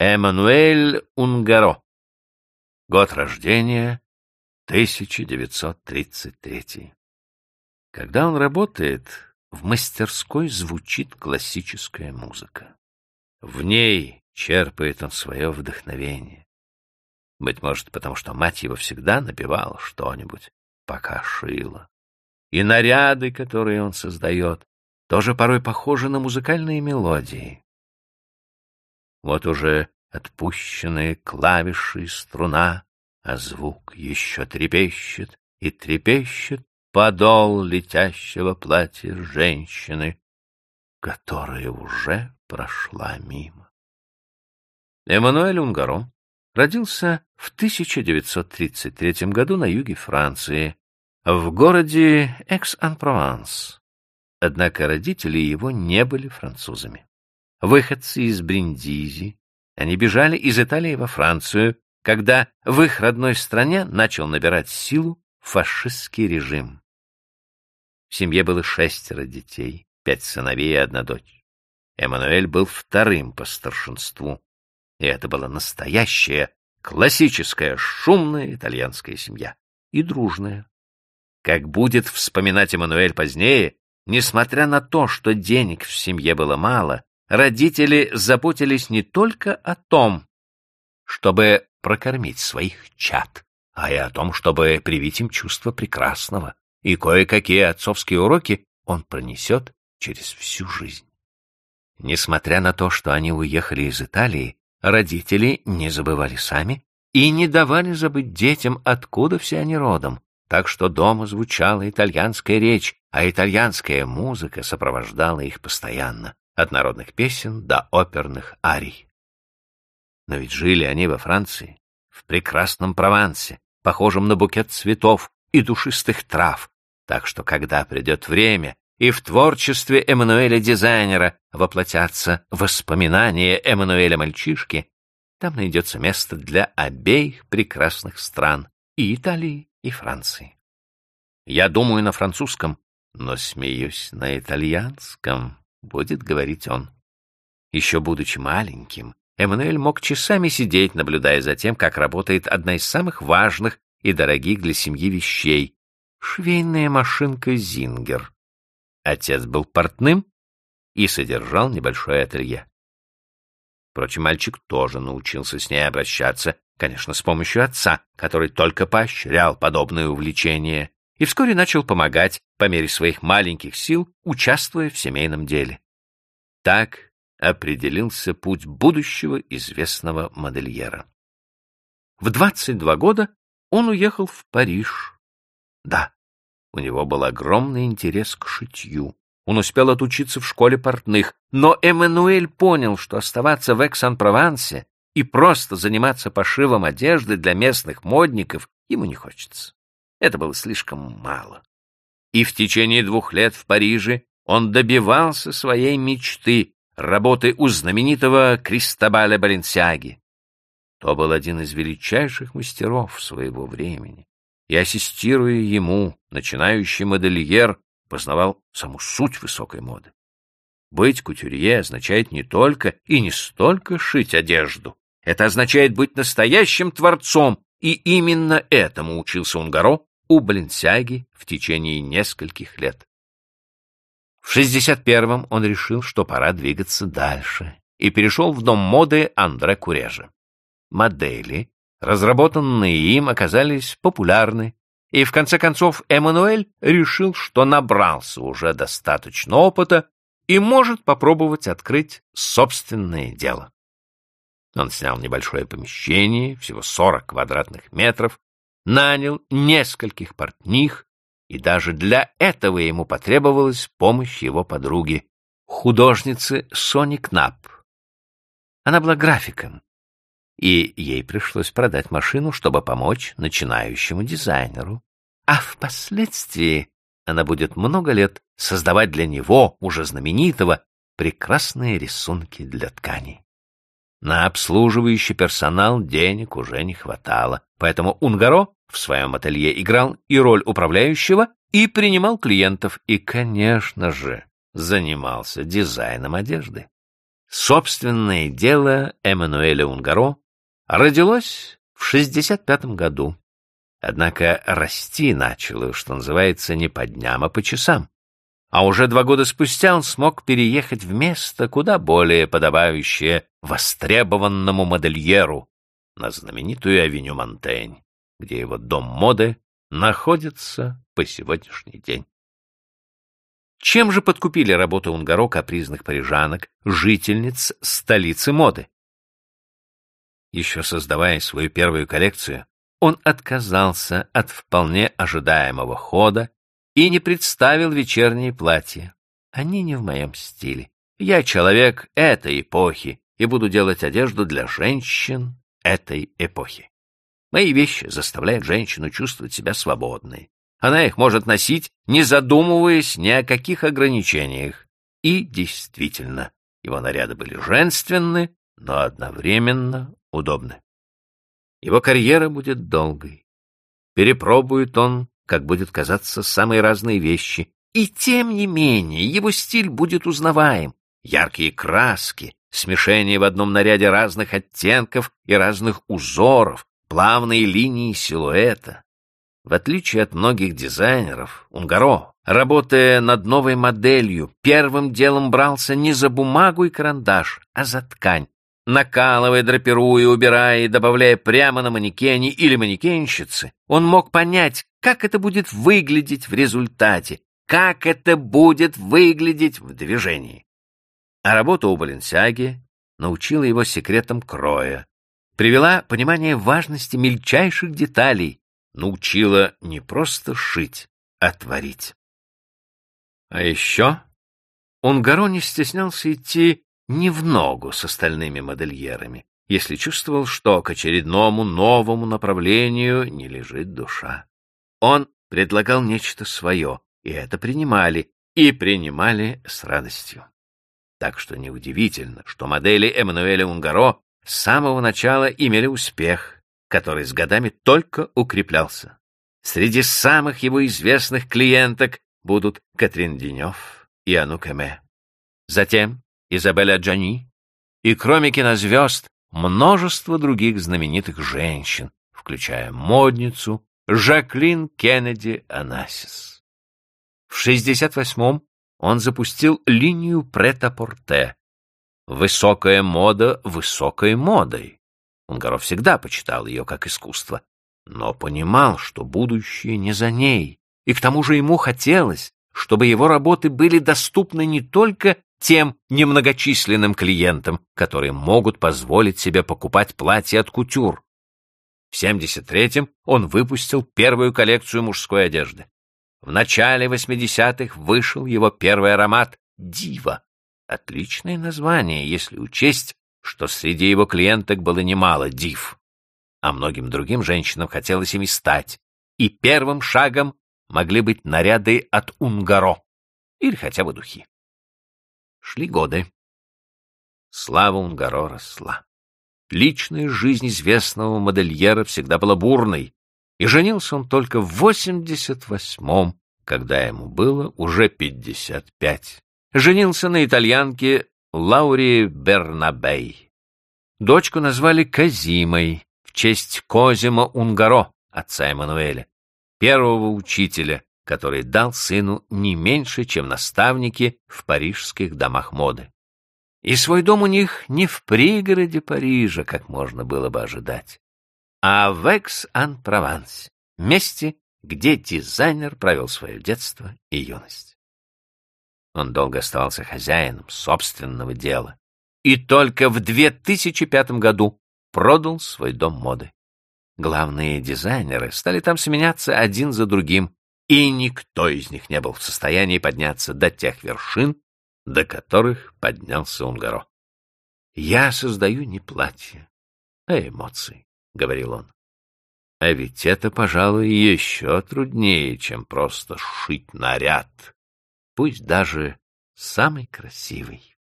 Эммануэль Унгаро. Год рождения 1933. Когда он работает, в мастерской звучит классическая музыка. В ней черпает он свое вдохновение. Быть может, потому что мать его всегда напевала что-нибудь, пока шила. И наряды, которые он создает, тоже порой похожи на музыкальные мелодии. Вот уже отпущенные клавиши струна, а звук еще трепещет и трепещет подол летящего платья женщины, которая уже прошла мимо. Эммануэль Унгаро родился в 1933 году на юге Франции, в городе Экс-Ан-Прованс. Однако родители его не были французами. Выходцы из Бриндизи, они бежали из Италии во Францию, когда в их родной стране начал набирать силу фашистский режим. В семье было шестеро детей, пять сыновей и одна дочь. Эммануэль был вторым по старшинству, и это была настоящая, классическая, шумная итальянская семья. И дружная. Как будет вспоминать Эммануэль позднее, несмотря на то, что денег в семье было мало, родители заботились не только о том, чтобы прокормить своих чад, а и о том, чтобы привить им чувство прекрасного, и кое-какие отцовские уроки он пронесет через всю жизнь. Несмотря на то, что они уехали из Италии, родители не забывали сами и не давали забыть детям, откуда все они родом, так что дома звучала итальянская речь, а итальянская музыка сопровождала их постоянно, от народных песен до оперных арий. Но ведь жили они во Франции, в прекрасном Провансе, похожем на букет цветов и душистых трав, так что когда придет время, и в творчестве Эммануэля-дизайнера воплотятся воспоминания Эммануэля-мальчишки, там найдется место для обеих прекрасных стран, и Италии, и Франции. Я думаю на французском, но смеюсь на итальянском, будет говорить он. Еще будучи маленьким, Эммануэль мог часами сидеть, наблюдая за тем, как работает одна из самых важных и дорогих для семьи вещей — швейная машинка «Зингер». Отец был портным и содержал небольшое ателье. Впрочем, мальчик тоже научился с ней обращаться, конечно, с помощью отца, который только поощрял подобное увлечение, и вскоре начал помогать, по мере своих маленьких сил, участвуя в семейном деле. Так определился путь будущего известного модельера. В 22 года он уехал в Париж. Да, у него был огромный интерес к шитью. Он успел отучиться в школе портных, но Эммануэль понял, что оставаться в Экс-Ан-Провансе и просто заниматься пошивом одежды для местных модников ему не хочется. Это было слишком мало. И в течение двух лет в Париже он добивался своей мечты работы у знаменитого Кристобаля Баленсиаги. То был один из величайших мастеров своего времени, и, ассистируя ему, начинающий модельер познавал саму суть высокой моды. Быть кутюрье означает не только и не столько шить одежду. Это означает быть настоящим творцом, и именно этому учился Унгаро у Баленсиаги в течение нескольких лет. В 61-м он решил, что пора двигаться дальше, и перешел в дом моды Андре Курежа. Модели, разработанные им, оказались популярны, и в конце концов Эммануэль решил, что набрался уже достаточно опыта и может попробовать открыть собственное дело. Он снял небольшое помещение, всего 40 квадратных метров, нанял нескольких портних и даже для этого ему потребовалась помощь его подруги, художницы Сони Кнап. Она была графиком, и ей пришлось продать машину, чтобы помочь начинающему дизайнеру. А впоследствии она будет много лет создавать для него, уже знаменитого, прекрасные рисунки для тканей. На обслуживающий персонал денег уже не хватало, поэтому Унгаро в своем ателье играл и роль управляющего, и принимал клиентов, и, конечно же, занимался дизайном одежды. Собственное дело Эммануэля Унгаро родилось в 65 году. Однако расти начало, что называется, не по дням, а по часам. А уже два года спустя он смог переехать в место, куда более подобающее востребованному модельеру, на знаменитую авеню Монтень, где его дом моды находится по сегодняшний день. Чем же подкупили работу Унгаро капризных парижанок, жительниц столицы моды? Еще создавая свою первую коллекцию, он отказался от вполне ожидаемого хода и не представил вечерние платья. Они не в моем стиле. Я человек этой эпохи и буду делать одежду для женщин этой эпохи. Мои вещи заставляют женщину чувствовать себя свободной. Она их может носить, не задумываясь ни о каких ограничениях. И действительно, его наряды были женственны, но одновременно удобны. Его карьера будет долгой. Перепробует он, как будет казаться, самые разные вещи. И тем не менее, его стиль будет узнаваем. Яркие краски, смешение в одном наряде разных оттенков и разных узоров, плавные линии силуэта. В отличие от многих дизайнеров, Унгаро, работая над новой моделью, первым делом брался не за бумагу и карандаш, а за ткань, накалывая, драпируя, убирая и добавляя прямо на манекене или манекенщице, он мог понять, как это будет выглядеть в результате, как это будет выглядеть в движении. А работа у Баленсиаги научила его секретам кроя, привела понимание важности мельчайших деталей, научила не просто шить, а творить. А еще Унгаро не стеснялся идти не в ногу с остальными модельерами, если чувствовал, что к очередному новому направлению не лежит душа. Он предлагал нечто свое, и это принимали, и принимали с радостью. Так что неудивительно, что модели Эммануэля Унгаро с самого начала имели успех, который с годами только укреплялся. Среди самых его известных клиенток будут Катрин Денев и Ану Кэме. Затем Изабелла Джани и, кроме кинозвезд, множество других знаменитых женщин, включая модницу Жаклин Кеннеди Анасис. В 68-м он запустил линию прет-а-порте. Высокая мода высокой модой. Унгаров всегда почитал ее как искусство, но понимал, что будущее не за ней, и к тому же ему хотелось, чтобы его работы были доступны не только тем немногочисленным клиентам, которые могут позволить себе покупать платья от кутюр. В 73-м он выпустил первую коллекцию мужской одежды. В начале 80-х вышел его первый аромат «Дива». Отличное название, если учесть, что среди его клиенток было немало див. А многим другим женщинам хотелось ими стать. И первым шагом могли быть наряды от Унгаро или хотя бы духи. Шли годы. Слава Унгаро росла. Личная жизнь известного модельера всегда была бурной, и женился он только в 88-м, когда ему было уже 55. Женился на итальянке Лаури Бернабей. Дочку назвали Казимой в честь Козима Унгаро, отца Эммануэля, первого учителя, который дал сыну не меньше, чем наставники в парижских домах моды. И свой дом у них не в пригороде Парижа, как можно было бы ожидать, а в Экс-Ан-Прованс, месте, где дизайнер провел свое детство и юность. Он долго оставался хозяином собственного дела и только в 2005 году продал свой дом моды. Главные дизайнеры стали там сменяться один за другим, и никто из них не был в состоянии подняться до тех вершин, до которых поднялся Унгаро. «Я создаю не платье, а эмоции», — говорил он. «А ведь это, пожалуй, еще труднее, чем просто сшить наряд, пусть даже самый красивый».